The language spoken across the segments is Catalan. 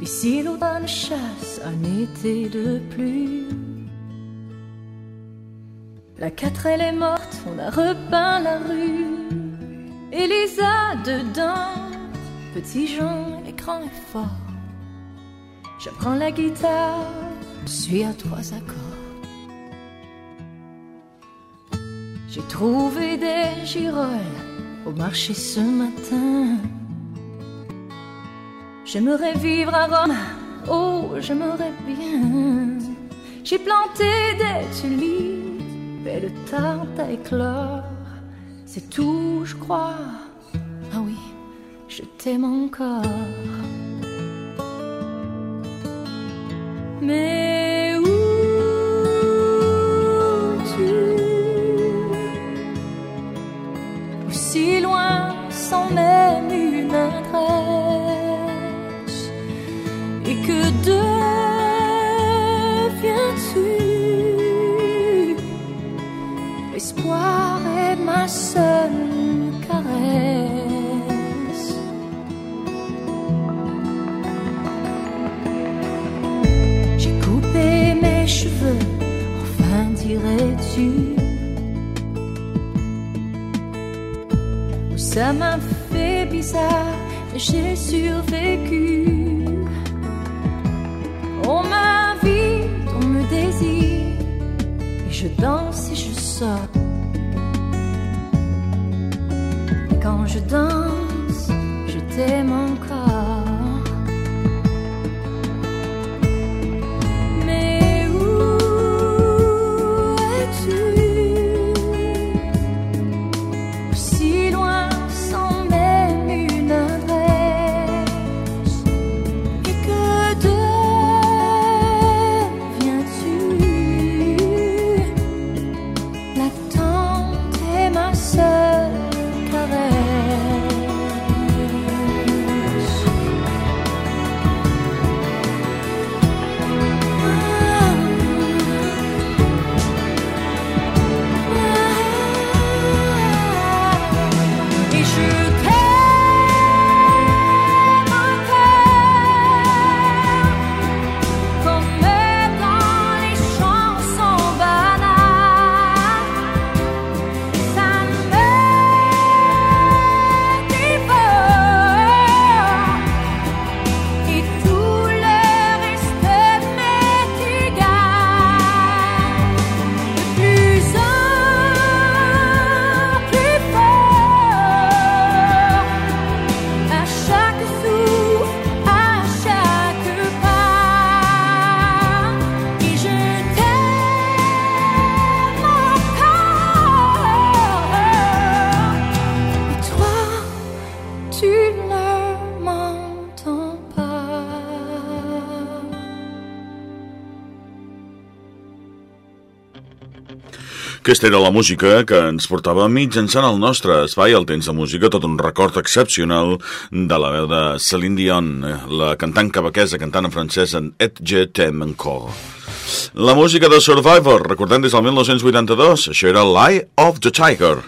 Ici l'automne chasse un été de pluie. La quatrelle est morte, on a repeint la rue. Elisa dedans, petit Jean, l'écran est fort. J'apprends la guitare, je suis à trois accords. J'ai trouvé des girolles au marché ce matin. J'aimerais vivre à Rome, oh, j'aimerais bien. J'ai planté des tulipes et le tarte à éclore. C'est tout, je crois. Ah oui, je t'aime encore. Mais où tu Aussi loin sans même une adresse seule caresse J'ai coupé mes cheveux, enfin dirais-tu Ça m'a fait bizarre, j'ai survécu. On m'invite, on me désire, et je danse et je sors. Quand je danse, je t'aime encore. Aquesta era la música que ens portava mitjançant el nostre espai, el temps de música, tot un record excepcional de la veu de Céline Dion, la cantant quebequesa, cantant en francès en Et je t'aime encore. La música de Survivor, recordem des del 1982, això era Lie of the Tiger.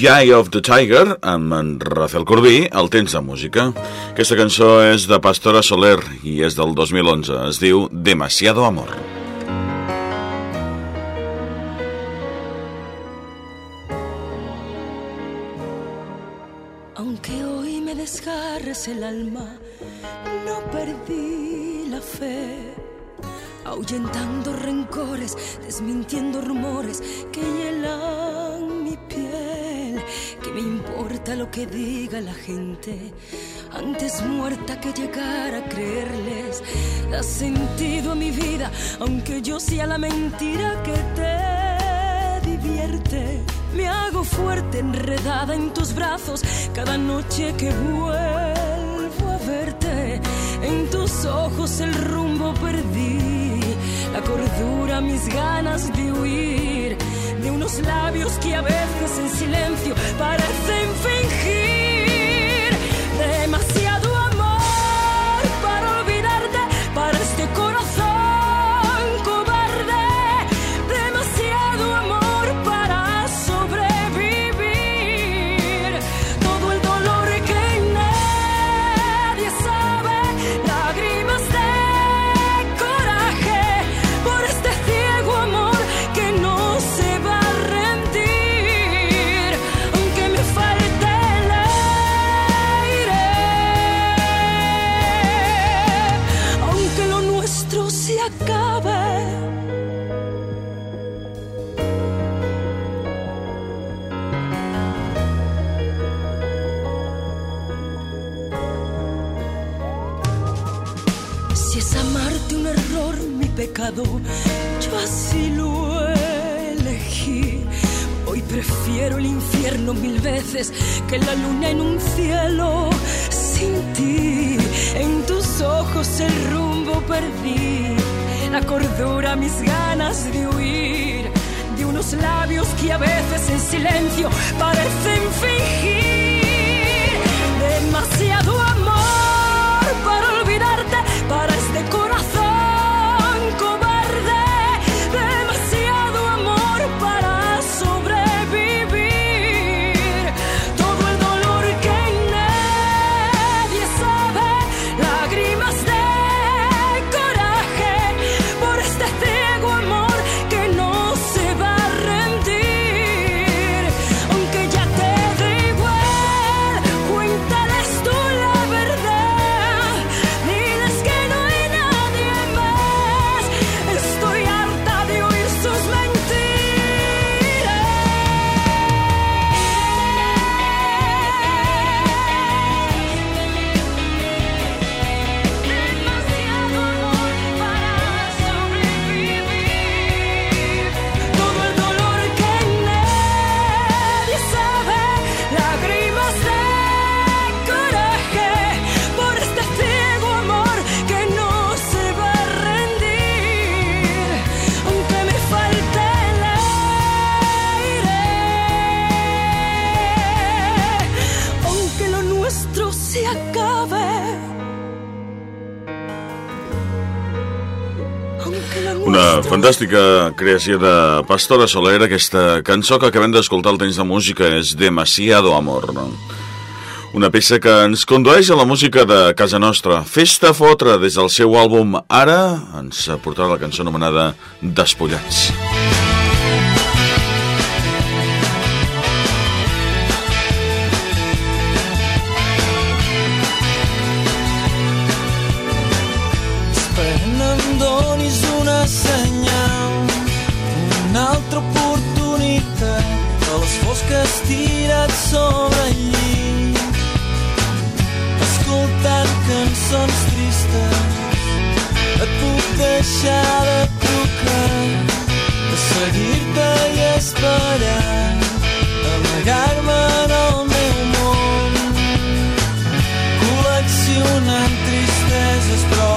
Eye of the Tiger, amb en Rafael Corbí, el temps de música. Aquesta cançó és de Pastora Soler i és del 2011. Es diu Demasiado Amor. Aunque hoy me desgarres el alma, no perdí la fe ahuyentando rencores, desmintiendo rumores que hielan mi piel. ¿Qué me importa lo que diga la gente? Antes muerta que llegar a creerles, da sentido a mi vida, aunque yo sea la mentira que te divierte. Me hago fuerte, enredada en tus brazos, cada noche que vuelvo a verte. En tus ojos el rumbo perdí la cordura, mis ganas de huir de unos labios que a veces en silencio parecen fingir silencio. Fantàstica creació de Pastora Soler, aquesta cançó que acabem d'escoltar al temps de música és Demasiado Amor. Una peça que ens condueix a la música de casa nostra. Festa fotre des del seu àlbum Ara ens portarà la cançó anomenada Despullats. Despullats. Deixar de trucar de seguir-te i esperar amagar-me en el meu món col·leccionant tristeses però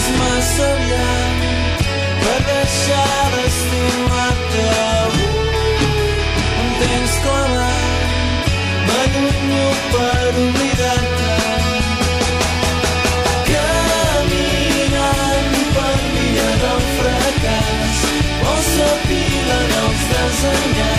és massa aviat per deixar d'estimar-te avui tens clamat m'allunyo per oblidar-te and down.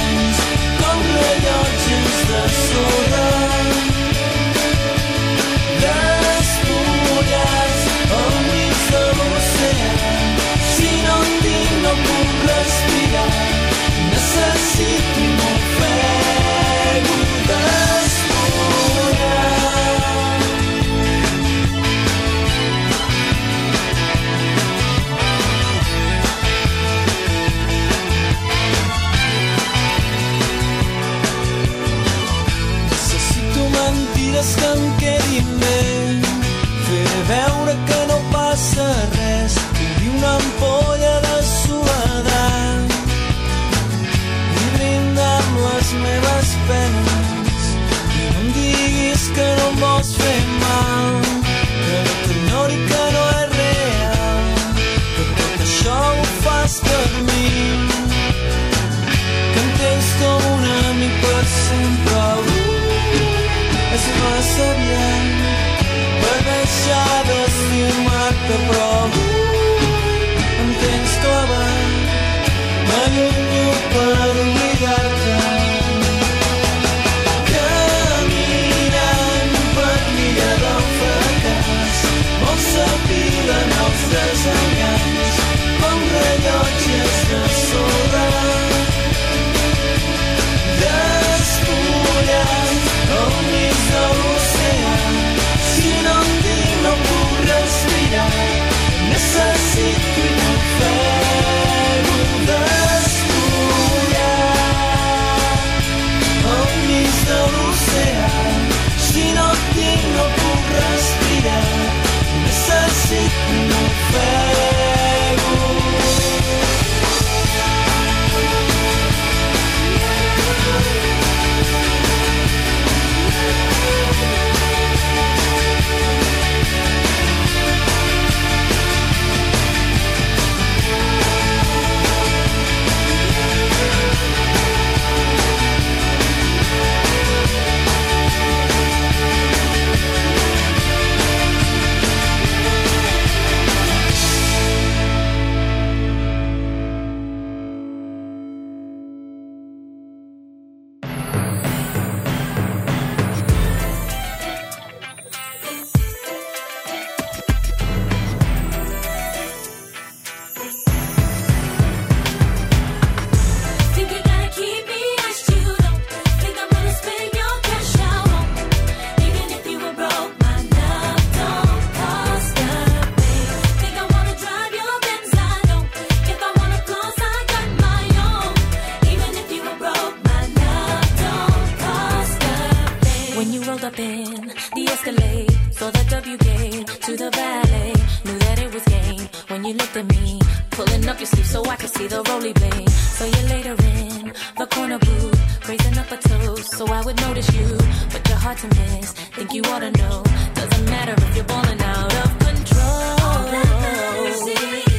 you looked at me. Pulling up your sleeve so I could see the roly blade. So you're later in the corner booth, raising up a toast so I would notice you. But you're hard to miss, think you ought to know. Doesn't matter if you're balling out of control. All that matters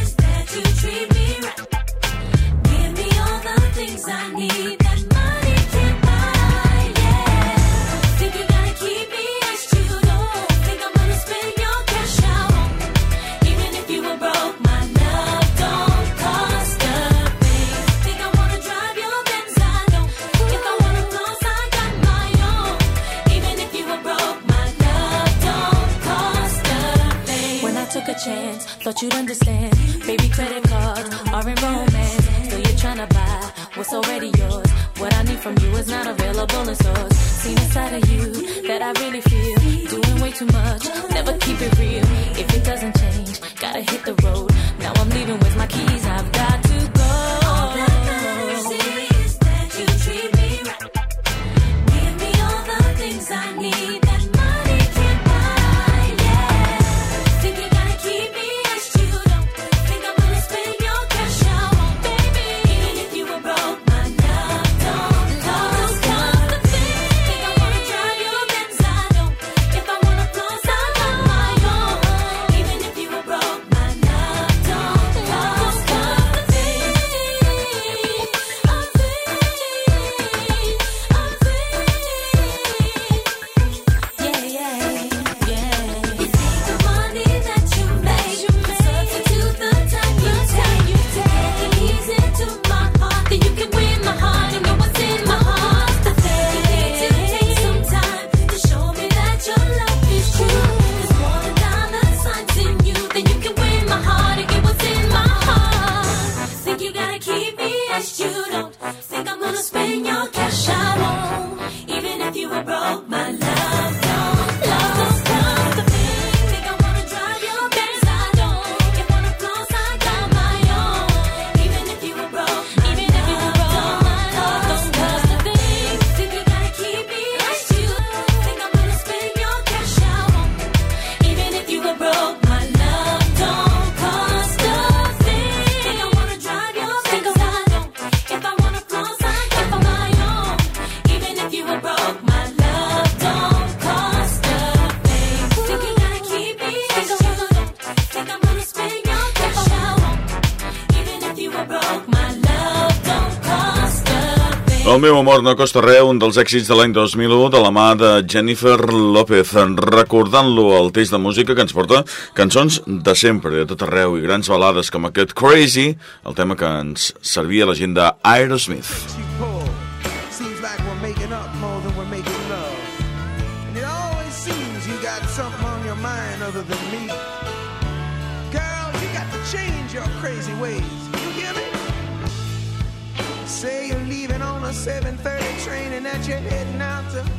is that you treat me right. Give me all the things I need. Chance. Thought you'd understand. Baby, credit cards are in romance. So you're trying to buy what's already yours. What I need from you is not available in stores. Seen a side of you that I really feel. Doing way too much, never keep it real. If it doesn't change, gotta hit the road. El meu amor no costa res, un dels èxits de l'any 2001 de la mà de Jennifer López, recordant-lo al teix de música que ens porta cançons de sempre, de tot arreu, i grans balades com aquest Crazy, el tema que ens servia la gent d'Aerosmith. Change 7:30 train and that you're heading out to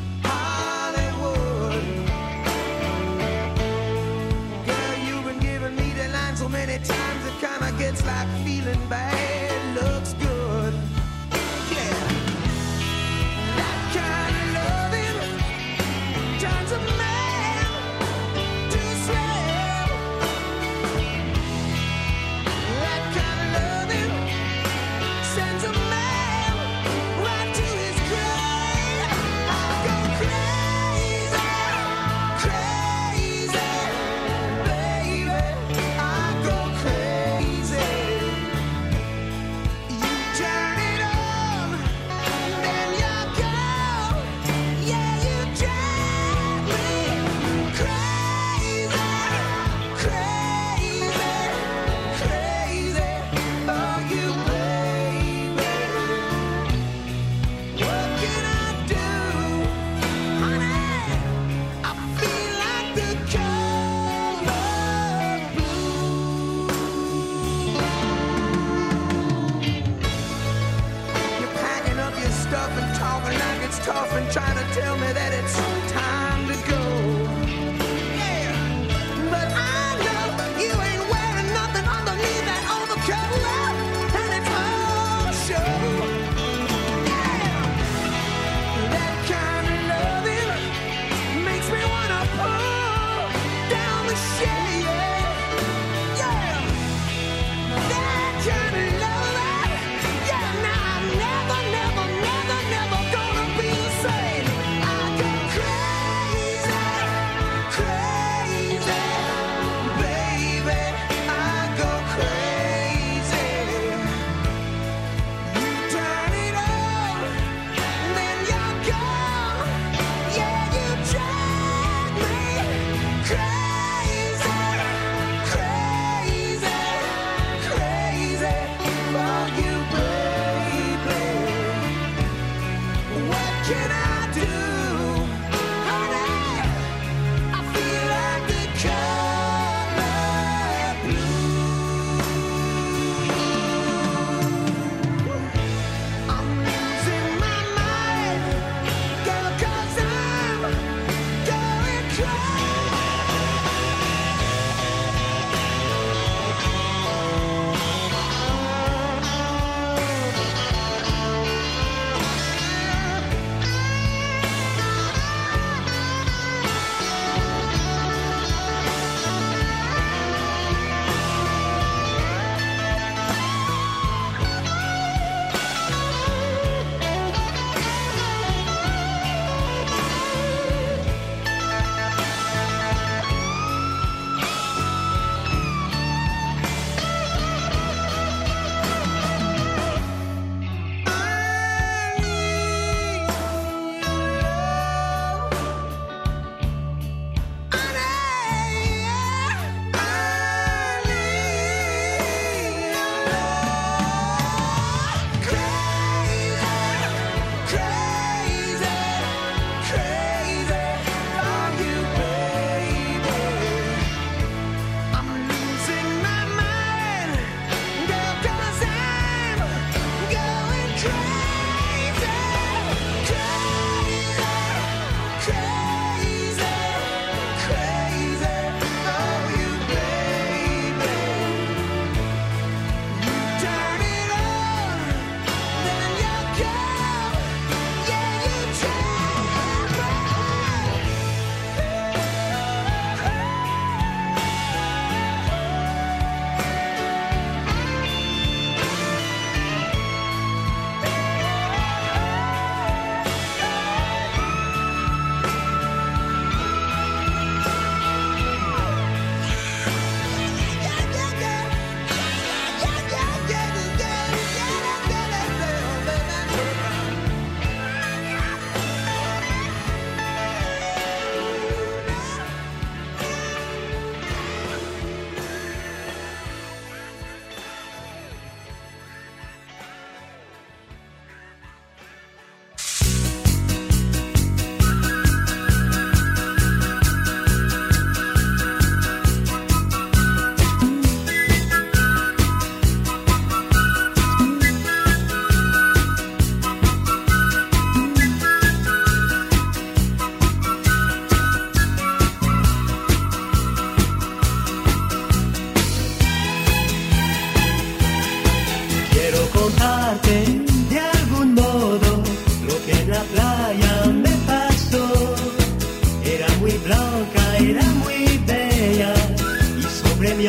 la muy bella y sobre mi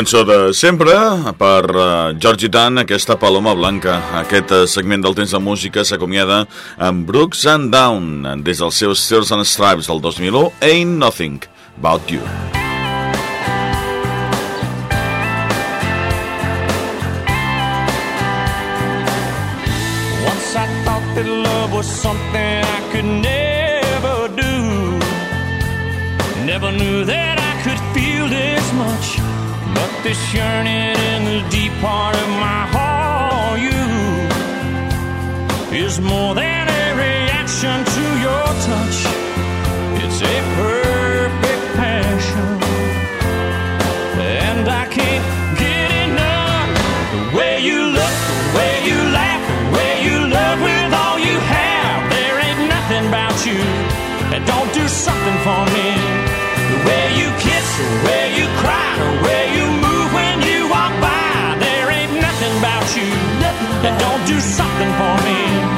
cançó de sempre per uh, Georgie Dan, aquesta Paloma Blanca. Aquest uh, segment del temps de música s'acomiada amb Brooks and Down des dels seus Stairs and Stripes del 2001, Ain't Nothing About You. Once I thought that love was something I could never do. Never knew that I could feel this much. But this yearning in the deep part of my heart, you is more than a reaction to your touch. It's a perfect passion, and I can't get enough. The way you look, the way you laugh, the way you love with all you have. There ain't nothing about you that don't do something for me. The way you kiss, the way you cry, that don't do something for me.